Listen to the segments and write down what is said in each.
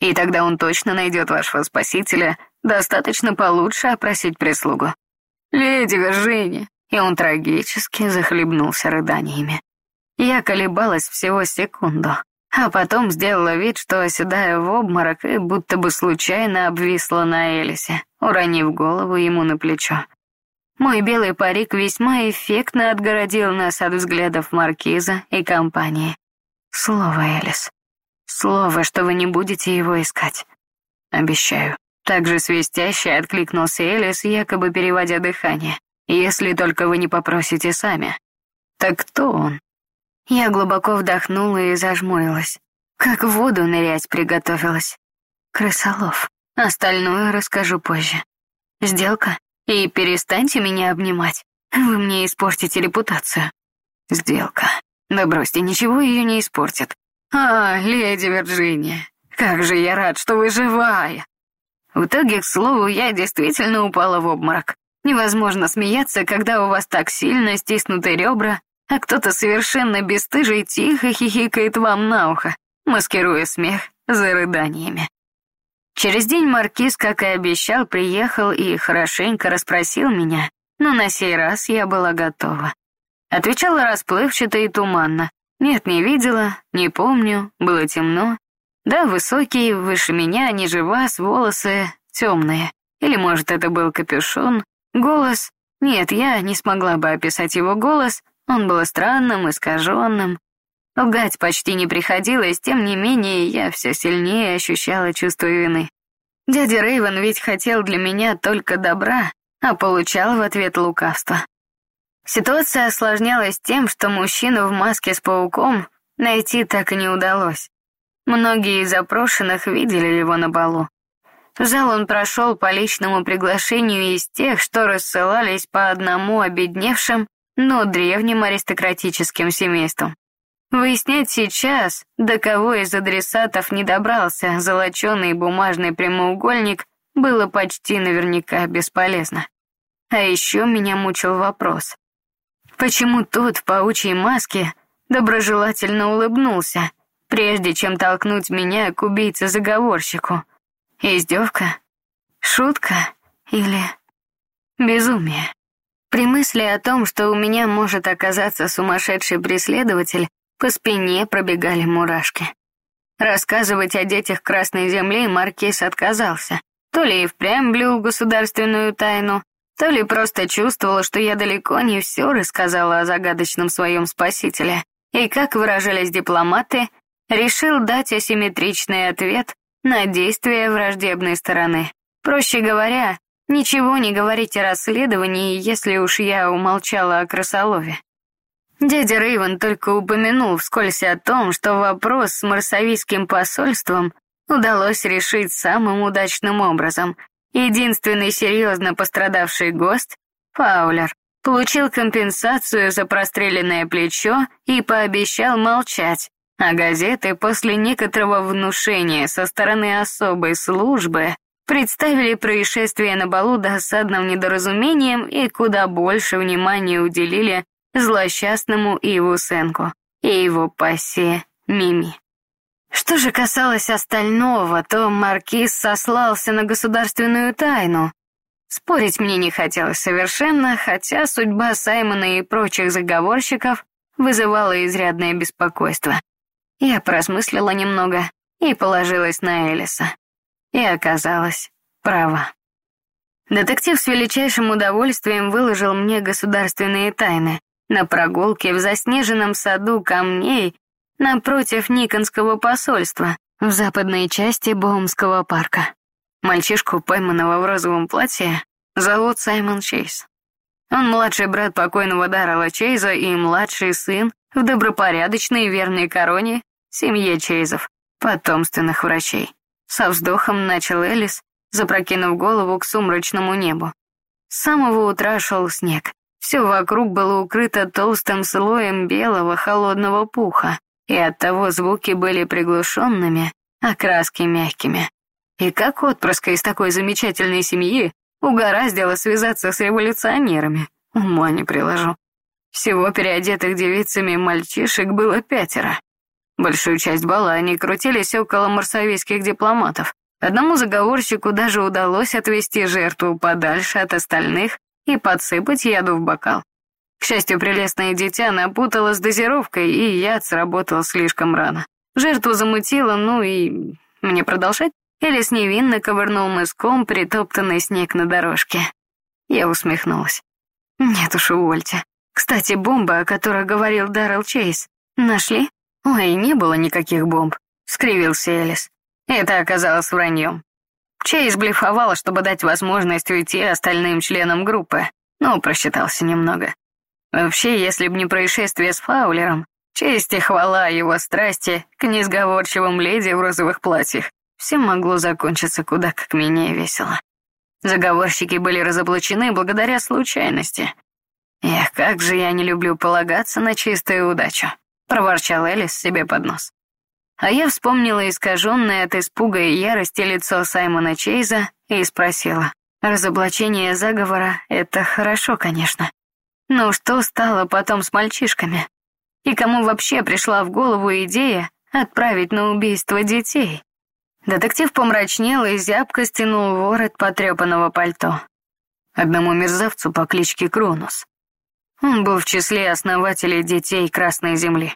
И тогда он точно найдет вашего спасителя, достаточно получше опросить прислугу. Леди Виржиния, и он трагически захлебнулся рыданиями. Я колебалась всего секунду, а потом сделала вид, что оседаю в обморок и будто бы случайно обвисла на Элисе, уронив голову ему на плечо. Мой белый парик весьма эффектно отгородил нас от взглядов маркиза и компании. Слово, Элис. Слово, что вы не будете его искать. Обещаю. Также свистяще откликнулся Элис, якобы переводя дыхание. Если только вы не попросите сами. Так кто он? Я глубоко вдохнула и зажмурилась. Как в воду нырять приготовилась. Крысолов. Остальное расскажу позже. Сделка? И перестаньте меня обнимать. Вы мне испортите репутацию. Сделка. Да бросьте, ничего ее не испортит. А, леди Вирджиния, как же я рад, что вы живая. В итоге, к слову, я действительно упала в обморок. Невозможно смеяться, когда у вас так сильно стиснуты ребра, а кто-то совершенно бесстыжий тихо хихикает вам на ухо, маскируя смех за рыданиями. Через день маркиз, как и обещал, приехал и хорошенько расспросил меня, но на сей раз я была готова. Отвечала расплывчато и туманно. Нет, не видела, не помню, было темно. Да, высокий, выше меня, ниже вас, волосы темные. Или, может, это был капюшон. Голос... Нет, я не смогла бы описать его голос, он был странным, искаженным. Лгать почти не приходилось, тем не менее, я все сильнее ощущала чувство вины. Дядя Рейвен ведь хотел для меня только добра, а получал в ответ лукавство. Ситуация осложнялась тем, что мужчину в маске с пауком найти так и не удалось. Многие из опрошенных видели его на балу. В зал он прошел по личному приглашению из тех, что рассылались по одному обедневшим, но древним аристократическим семействам. Выяснять сейчас, до кого из адресатов не добрался золоченый бумажный прямоугольник, было почти наверняка бесполезно. А еще меня мучил вопрос. Почему тот в паучьей маске доброжелательно улыбнулся, прежде чем толкнуть меня к убийце-заговорщику? Издевка? Шутка? Или безумие? При мысли о том, что у меня может оказаться сумасшедший преследователь, по спине пробегали мурашки. Рассказывать о детях Красной Земли маркиз отказался. То ли и впрямь блюл государственную тайну, то ли просто чувствовала, что я далеко не все рассказала о загадочном своем спасителе. И, как выражались дипломаты, решил дать асимметричный ответ на действия враждебной стороны. Проще говоря, ничего не говорить о расследовании, если уж я умолчала о крысолове. Дядя Рейвен только упомянул вскользь о том, что вопрос с марсавийским посольством удалось решить самым удачным образом. Единственный серьезно пострадавший гость, Фаулер, получил компенсацию за простреленное плечо и пообещал молчать, а газеты после некоторого внушения со стороны особой службы представили происшествие на балу досадным недоразумением и куда больше внимания уделили злосчастному Иву Сенку и его пассии Мими. Что же касалось остального, то маркиз сослался на государственную тайну. Спорить мне не хотелось совершенно, хотя судьба Саймона и прочих заговорщиков вызывала изрядное беспокойство. Я просмыслила немного и положилась на Элиса. И оказалась права. Детектив с величайшим удовольствием выложил мне государственные тайны, на прогулке в заснеженном саду камней напротив Никонского посольства в западной части Боумского парка. Мальчишку, пойманного в розовом платье, зовут Саймон Чейз. Он младший брат покойного Даррела Чейза и младший сын в добропорядочной верной короне семье Чейзов, потомственных врачей. Со вздохом начал Элис, запрокинув голову к сумрачному небу. С самого утра шел снег. Все вокруг было укрыто толстым слоем белого холодного пуха, и оттого звуки были приглушенными, а краски мягкими. И как отпрыска из такой замечательной семьи угораздило связаться с революционерами, ума не приложу. Всего переодетых девицами мальчишек было пятеро. Большую часть бала они крутились около марсавийских дипломатов. Одному заговорщику даже удалось отвести жертву подальше от остальных и подсыпать яду в бокал. К счастью, прелестное дитя напутала с дозировкой, и яд сработал слишком рано. Жертву замутило, ну и... Мне продолжать? Элис невинно ковырнул мыском притоптанный снег на дорожке. Я усмехнулась. Нет уж, увольте. Кстати, бомба, о которой говорил Даррел Чейз, нашли? Ой, не было никаких бомб, скривился Элис. Это оказалось враньем. Чейз блефовал, чтобы дать возможность уйти остальным членам группы, но просчитался немного. Вообще, если б не происшествие с Фаулером, честь и хвала его страсти к несговорчивым леди в розовых платьях, все могло закончиться куда как менее весело. Заговорщики были разоблачены благодаря случайности. «Эх, как же я не люблю полагаться на чистую удачу», — проворчал Элис себе под нос. А я вспомнила искаженное от испуга и ярости лицо Саймона Чейза и спросила, «Разоблачение заговора — это хорошо, конечно. Но что стало потом с мальчишками? И кому вообще пришла в голову идея отправить на убийство детей?» Детектив помрачнел и зябко стянул ворот потрепанного пальто. Одному мерзавцу по кличке Кронус. Он был в числе основателей детей Красной Земли.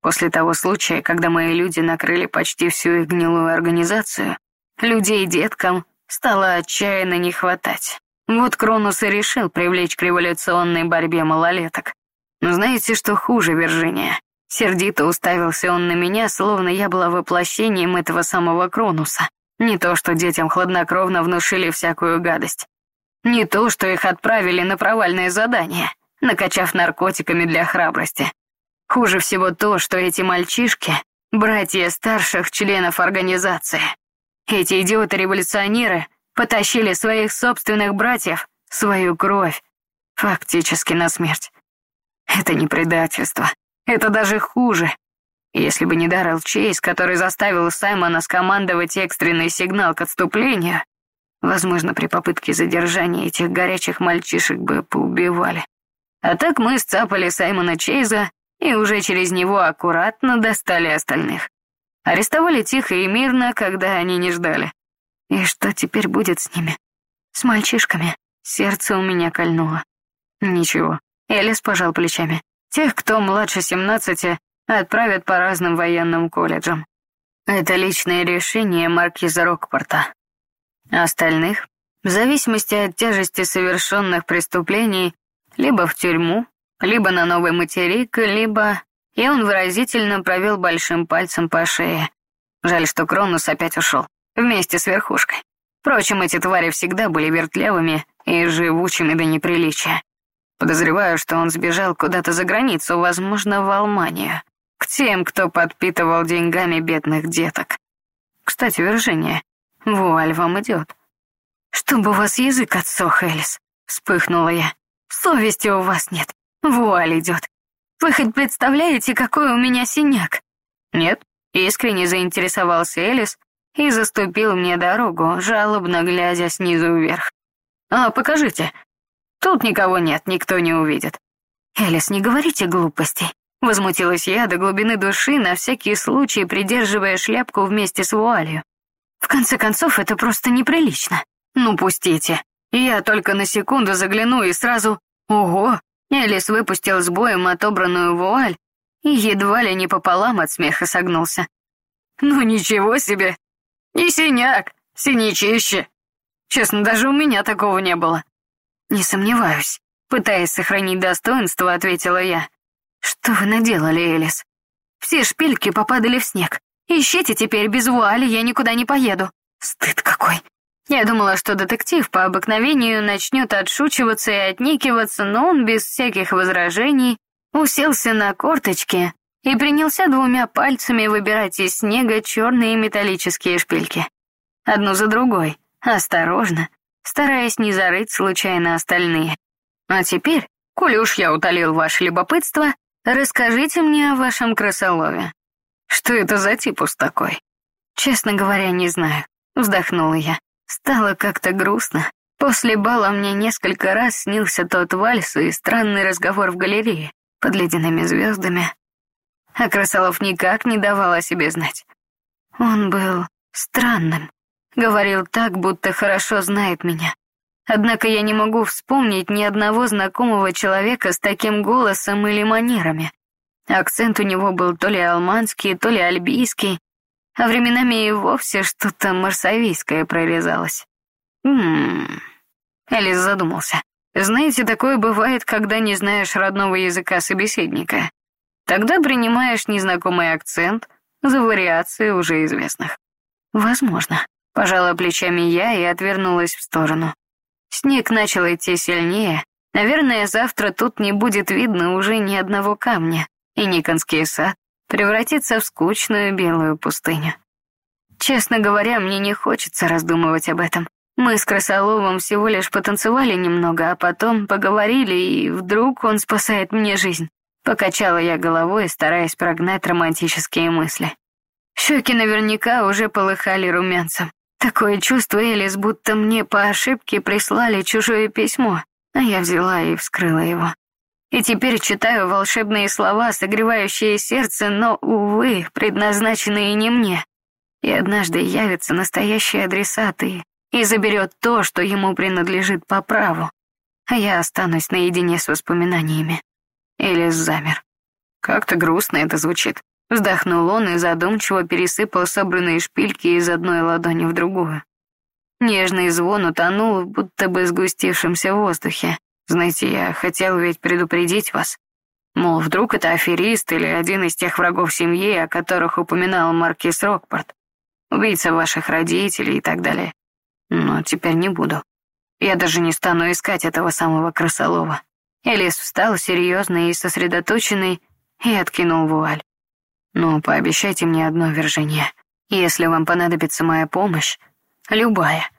После того случая, когда мои люди накрыли почти всю их гнилую организацию, людей деткам стало отчаянно не хватать. Вот Кронус и решил привлечь к революционной борьбе малолеток. Но знаете, что хуже, Виржиния? Сердито уставился он на меня, словно я была воплощением этого самого Кронуса. Не то, что детям хладнокровно внушили всякую гадость. Не то, что их отправили на провальное задание, накачав наркотиками для храбрости. Хуже всего то, что эти мальчишки — братья старших членов организации. Эти идиоты-революционеры потащили своих собственных братьев, свою кровь, фактически на смерть. Это не предательство. Это даже хуже. Если бы не Даррелл Чейз, который заставил Саймона скомандовать экстренный сигнал к отступлению, возможно, при попытке задержания этих горячих мальчишек бы поубивали. А так мы сцапали Саймона Чейза и уже через него аккуратно достали остальных. Арестовали тихо и мирно, когда они не ждали. И что теперь будет с ними? С мальчишками? Сердце у меня кольнуло. Ничего. Элис пожал плечами. Тех, кто младше семнадцати, отправят по разным военным колледжам. Это личное решение маркиза Рокпорта. Остальных, в зависимости от тяжести совершенных преступлений, либо в тюрьму, либо на новый материк, либо... И он выразительно провел большим пальцем по шее. Жаль, что Кронус опять ушел, вместе с верхушкой. Впрочем, эти твари всегда были вертлявыми и живучими до неприличия. Подозреваю, что он сбежал куда-то за границу, возможно, в Алманию, к тем, кто подпитывал деньгами бедных деток. Кстати, Виржиния, вуаль вам идет. «Чтобы у вас язык отсох, Элис», — вспыхнула я. «Совести у вас нет. Вуаль идет. Вы хоть представляете, какой у меня синяк? Нет, искренне заинтересовался Элис и заступил мне дорогу, жалобно глядя снизу вверх. А, покажите. Тут никого нет, никто не увидит. Элис, не говорите глупостей. Возмутилась я до глубины души, на всякий случай придерживая шляпку вместе с вуалью. В конце концов, это просто неприлично. Ну, пустите. Я только на секунду загляну и сразу... Ого, Элис выпустил с боем отобранную вуаль и едва ли не пополам от смеха согнулся. «Ну ничего себе! Не синяк, синячище! Честно, даже у меня такого не было». «Не сомневаюсь», — пытаясь сохранить достоинство, ответила я. «Что вы наделали, Элис? Все шпильки попадали в снег. Ищите теперь, без вуали я никуда не поеду. Стыд какой!» Я думала, что детектив по обыкновению начнет отшучиваться и отникиваться, но он без всяких возражений уселся на корточки и принялся двумя пальцами выбирать из снега черные металлические шпильки. Одну за другой, осторожно, стараясь не зарыть случайно остальные. А теперь, коли уж я утолил ваше любопытство, расскажите мне о вашем красолове. Что это за типус такой? Честно говоря, не знаю, вздохнула я. Стало как-то грустно. После бала мне несколько раз снился тот вальс и странный разговор в галерее под ледяными звездами. А Красолов никак не давал о себе знать. Он был странным, говорил так, будто хорошо знает меня. Однако я не могу вспомнить ни одного знакомого человека с таким голосом или манерами. Акцент у него был то ли алманский, то ли альбийский, а временами и вовсе что-то марсавийское прорезалось. Ммм... Элис задумался. Знаете, такое бывает, когда не знаешь родного языка собеседника. Тогда принимаешь незнакомый акцент за вариации уже известных. Возможно. Пожала плечами я и отвернулась в сторону. Снег начал идти сильнее. Наверное, завтра тут не будет видно уже ни одного камня, и Никонский сад превратится в скучную белую пустыню. Честно говоря, мне не хочется раздумывать об этом. Мы с Красоловым всего лишь потанцевали немного, а потом поговорили, и вдруг он спасает мне жизнь. Покачала я головой, стараясь прогнать романтические мысли. Щеки наверняка уже полыхали румянцем. Такое чувство, Элис, будто мне по ошибке прислали чужое письмо, а я взяла и вскрыла его. И теперь читаю волшебные слова, согревающие сердце, но, увы, предназначенные не мне. И однажды явится настоящий адресат и, и заберет то, что ему принадлежит по праву. А я останусь наедине с воспоминаниями. Элис замер. Как-то грустно это звучит. Вздохнул он и задумчиво пересыпал собранные шпильки из одной ладони в другую. Нежный звон утонул в будто бы сгустившемся воздухе. Знаете, я хотел ведь предупредить вас. Мол, вдруг это аферист или один из тех врагов семьи, о которых упоминал Маркис Рокпорт. Убийца ваших родителей и так далее. Но теперь не буду. Я даже не стану искать этого самого крысолова. Элис встал серьезный и сосредоточенный и откинул вуаль. Но пообещайте мне одно, Виржиния. Если вам понадобится моя помощь, любая,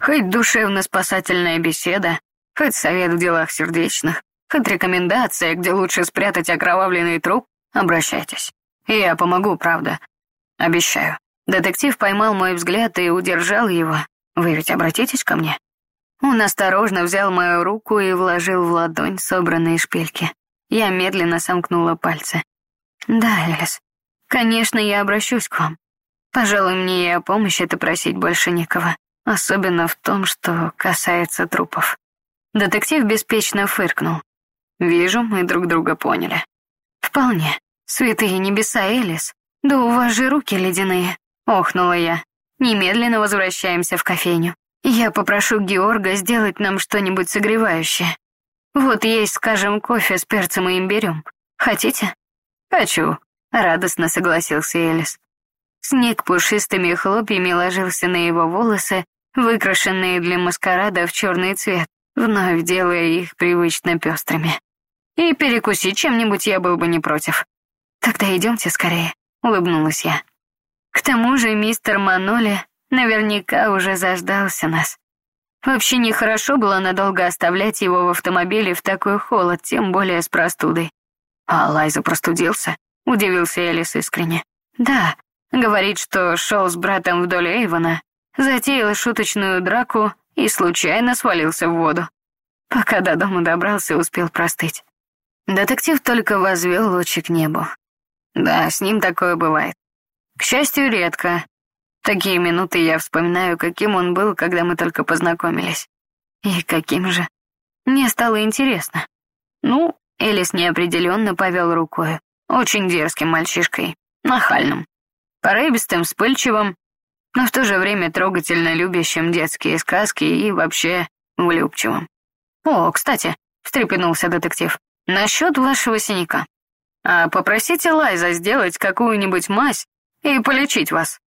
хоть душевно-спасательная беседа, хоть совет в делах сердечных, хоть рекомендация, где лучше спрятать окровавленный труп, обращайтесь. Я помогу, правда. Обещаю. Детектив поймал мой взгляд и удержал его. Вы ведь обратитесь ко мне? Он осторожно взял мою руку и вложил в ладонь собранные шпильки. Я медленно сомкнула пальцы. Да, Элис, Конечно, я обращусь к вам. Пожалуй, мне и о помощи это просить больше некого, особенно в том, что касается трупов. Детектив беспечно фыркнул. Вижу, мы друг друга поняли. Вполне. Святые небеса, Элис. Да у вас же руки ледяные. Охнула я. Немедленно возвращаемся в кофейню. Я попрошу Георга сделать нам что-нибудь согревающее. Вот есть, скажем, кофе с перцем и имбирем. Хотите? Хочу, Радостно согласился Элис. Снег пушистыми хлопьями ложился на его волосы, выкрашенные для маскарада в черный цвет, вновь делая их привычно пестрыми. И перекусить чем-нибудь я был бы не против. Тогда идемте скорее, улыбнулась я. К тому же мистер Маноли наверняка уже заждался нас. Вообще нехорошо было надолго оставлять его в автомобиле в такой холод, тем более с простудой. А Лайза простудился? Удивился Элис искренне. Да, говорит, что шел с братом вдоль Эйвона, затеял шуточную драку и случайно свалился в воду. Пока до дома добрался, успел простыть. Детектив только возвел лучи к небу. Да, с ним такое бывает. К счастью, редко. Такие минуты я вспоминаю, каким он был, когда мы только познакомились. И каким же. Мне стало интересно. Ну, Элис неопределенно повел рукой. Очень дерзким мальчишкой, нахальным, порывистым, вспыльчивым, но в то же время трогательно любящим детские сказки и вообще влюбчивым. «О, кстати», — встрепенулся детектив, — «насчет вашего синяка. А попросите Лайза сделать какую-нибудь мазь и полечить вас.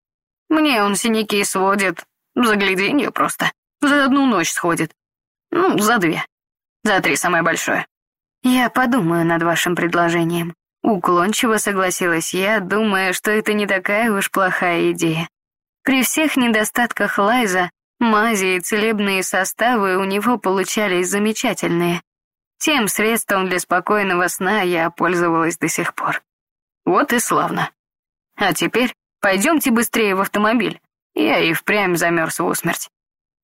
Мне он синяки сводит, загляденье просто. За одну ночь сходит. Ну, за две. За три самое большое. Я подумаю над вашим предложением. Уклончиво согласилась я, думая, что это не такая уж плохая идея. При всех недостатках Лайза, мази и целебные составы у него получались замечательные. Тем средством для спокойного сна я пользовалась до сих пор. Вот и славно. А теперь пойдемте быстрее в автомобиль. Я и впрямь замерз в усмерть.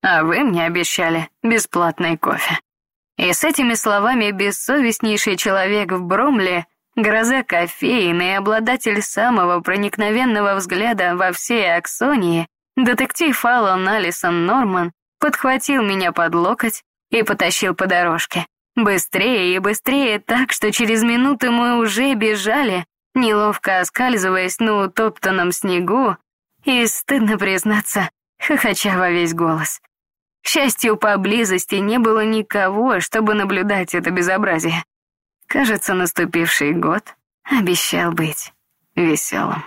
А вы мне обещали бесплатный кофе. И с этими словами бессовестнейший человек в Бромле гроза кофеин и обладатель самого проникновенного взгляда во всей Аксонии, детектив Аллан Алисон Норман подхватил меня под локоть и потащил по дорожке. Быстрее и быстрее так, что через минуту мы уже бежали, неловко оскальзываясь на утоптанном снегу, и, стыдно признаться, хохоча во весь голос. К счастью, поблизости не было никого, чтобы наблюдать это безобразие. Кажется, наступивший год обещал быть веселым.